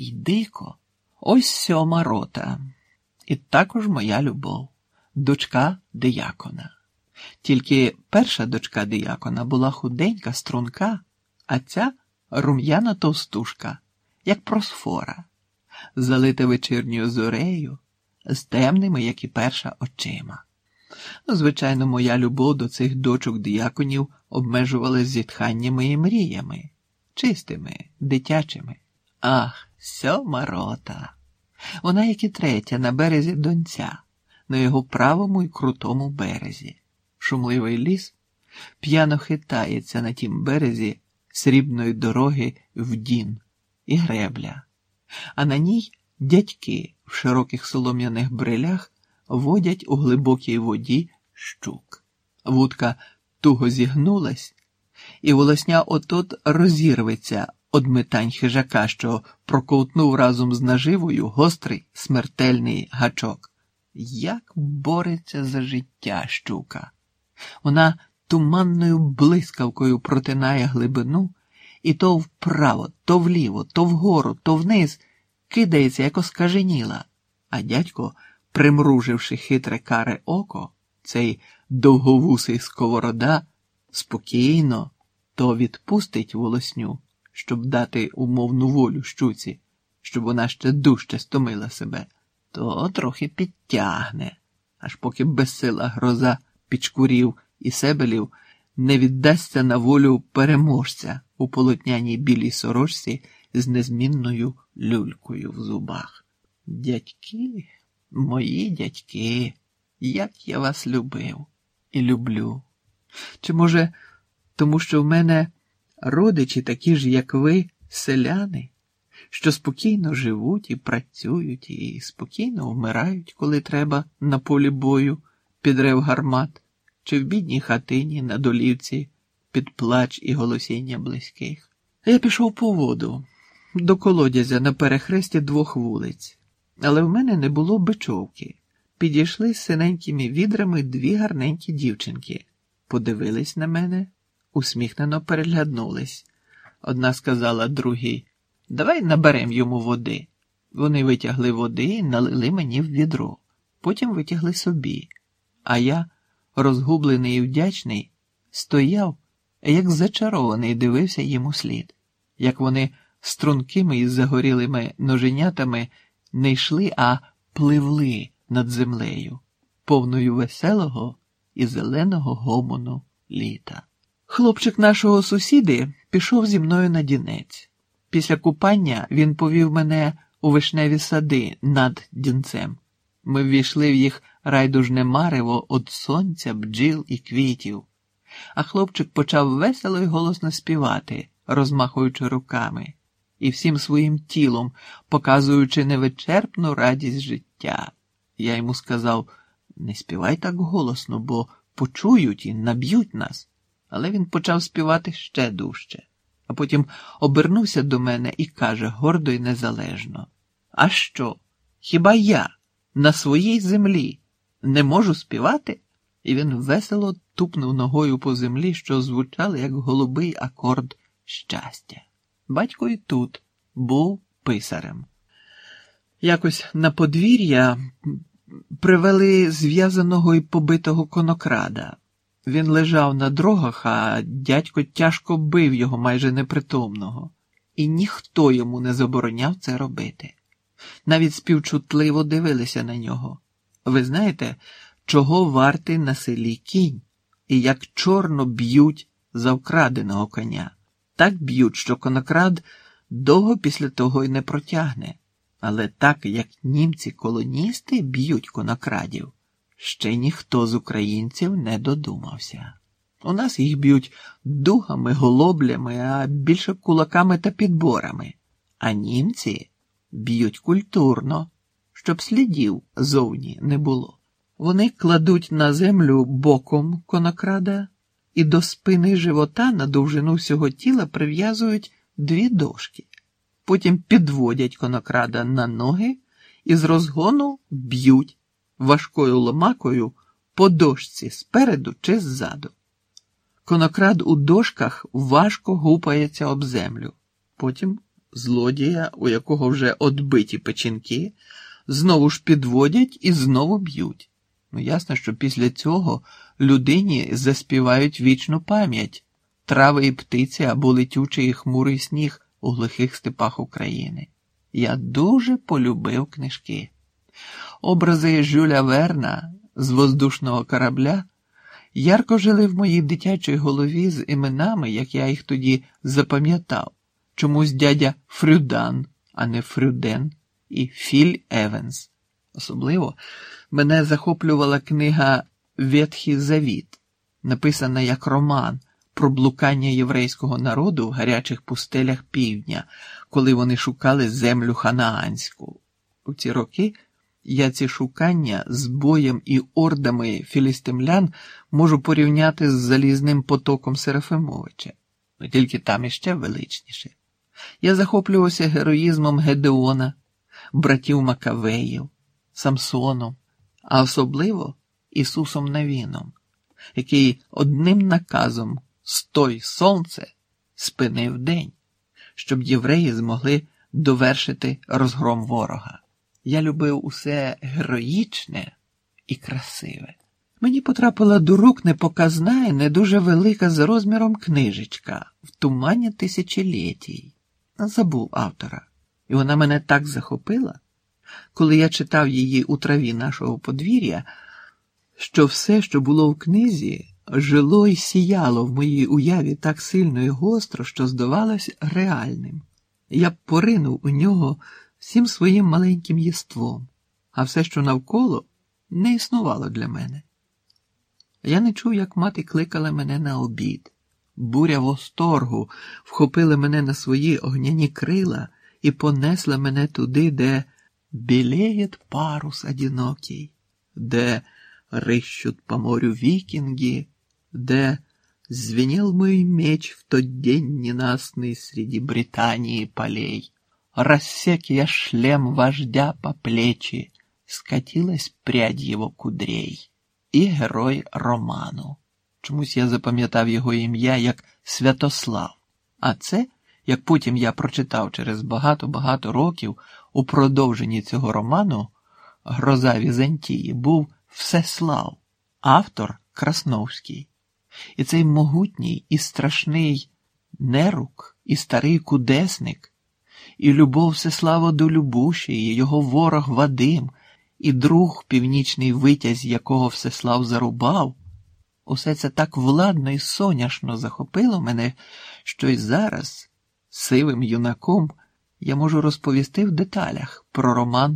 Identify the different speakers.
Speaker 1: й дико. Ось сьома рота. І також моя любов, дочка диякона. Тільки перша дочка диякона була худенька, струнка, а ця рум'яна товстушка, як просфора, залита вечірньою зорею, з темними, як і перша, очима. Звичайно, моя любов до цих дочок дияконів обмежувалась зітханнями і мріями, чистими, дитячими. Ах, сьома рота. Вона, як і третя, на березі донця, на його правому і крутому березі. Шумливий ліс п'яно хитається на тім березі срібної дороги в дін і гребля, а на ній дядьки в широких солом'яних брилях водять у глибокій воді щук. Вудка туго зігнулась, і волосня отот розірветься од метань хижака, що проковтнув разом з наживою гострий смертельний гачок. Як бореться за життя щука? Вона туманною блискавкою протинає глибину і то вправо, то вліво, то вгору, то вниз кидається, як оскаженіла, а дядько, примруживши хитре каре око, цей довговусий сковорода, спокійно то відпустить волосню, щоб дати умовну волю щуці, щоб вона ще дужче стомила себе, то трохи підтягне, аж поки безсила гроза підшкурів і себелів не віддасться на волю переможця у полотняній білій сорочці з незмінною люлькою в зубах. Дядьки, мої дядьки, як я вас любив і люблю. Чи, може, тому що в мене родичі такі ж, як ви, селяни, що спокійно живуть і працюють, і спокійно вмирають, коли треба на полі бою під рев гармат, чи в бідній хатині на долівці під плач і голосіння близьких. Я пішов по воду до колодязя на перехресті двох вулиць, але в мене не було бичовки. Підійшли з синенькими відрами дві гарненькі дівчинки, подивились на мене, усміхнено перегляднулись. Одна сказала другій Давай наберем йому води. Вони витягли води і налили мені в відро, потім витягли собі. А я, розгублений і вдячний, стояв, як зачарований, дивився їм у слід, як вони стрункими і загорілими ноженятами не йшли, а пливли над землею, повною веселого і зеленого гомону літа. Хлопчик нашого сусіди пішов зі мною на дінець. Після купання він повів мене у вишневі сади над дінцем. Ми ввійшли в їх райдужне марево від сонця, бджіл і квітів, а хлопчик почав весело й голосно співати, розмахуючи руками і всім своїм тілом, показуючи невичерпну радість життя. Я йому сказав не співай так голосно, бо почують і наб'ють нас. Але він почав співати ще дужче, а потім обернувся до мене і каже гордо й незалежно: А що? Хіба я на своїй землі не можу співати? І він весело тупнув ногою по землі, що звучали як голубий акорд щастя. Батько і тут був писарем. Якось на подвір'я привели зв'язаного і побитого конокрада. Він лежав на дрогах, а дядько тяжко бив його майже непритомного, і ніхто йому не забороняв це робити. Навіть співчутливо дивилися на нього. Ви знаєте, чого вартий на селі кінь, і як чорно б'ють за вкраденого коня. Так б'ють, що конокрад довго після того й не протягне. Але так, як німці-колоністи б'ють конокрадів, ще ніхто з українців не додумався. У нас їх б'ють дугами, голоблями, а більше кулаками та підборами, а німці б'ють культурно, щоб слідів зовні не було. Вони кладуть на землю боком конокрада і до спини живота на довжину всього тіла прив'язують дві дошки. Потім підводять конокрада на ноги і з розгону б'ють важкою ломакою по дошці спереду чи ззаду. Конокрад у дошках важко гупається об землю, потім злодія, у якого вже отбиті печінки, знову ж підводять і знову б'ють. Ну, ясно, що після цього людині заспівають вічну пам'ять трави і птиці або летючий і хмурий сніг у глухих степах України. Я дуже полюбив книжки. Образи Жюля Верна з воздушного корабля ярко жили в моїй дитячій голові з іменами, як я їх тоді запам'ятав, чомусь дядя Фрюдан, а не Фрюден, і Філь Евенс. Особливо мене захоплювала книга Ветхий Завіт, написана як роман про блукання єврейського народу в гарячих пустелях півдня, коли вони шукали землю ханаанську. У ці роки я ці шукання з боєм і ордами філістимлян можу порівняти з залізним потоком Серафимовича, ну тільки там іще величніше. Я захоплювався героїзмом Гедеона, братів Макавеїв, Самсоном, а особливо Ісусом Навіном, який одним наказом Стой сонце спинив день, щоб євреї змогли довершити розгром ворога. Я любив усе героїчне і красиве. Мені потрапила до рук непоказна і не дуже велика за розміром книжечка в тумані тисячолітій. Забув автора, і вона мене так захопила, коли я читав її у траві нашого подвір'я, що все, що було в книзі, жило і сіяло в моїй уяві так сильно і гостро, що здавалось реальним. Я поринув у нього всім своїм маленьким єством, а все, що навколо, не існувало для мене. Я не чув, як мати кликала мене на обід. Буря восторгу вхопила мене на свої огняні крила і понесла мене туди, де білеє парус одинокий, де рыщут по морю викинги, де звенел мой меч в тот день ненастный среди Британии полей. Рассек я шлем вождя по плечи, скатилась прядь його кудрей. І герой роману. Чомусь я запам'ятав його ім'я як Святослав, а це, як потім я прочитав через багато-багато років у продовженні цього роману Гроза Візантії був Всеслав, автор Красновський. І цей могутній і страшний нерук, і старий кудесник, і любов Всеслава до Любуші, і його ворог Вадим, і друг північний витязь, якого Всеслав зарубав. Усе це так владно і соняшно захопило мене, що й зараз, сивим юнаком, я можу розповісти в деталях про роман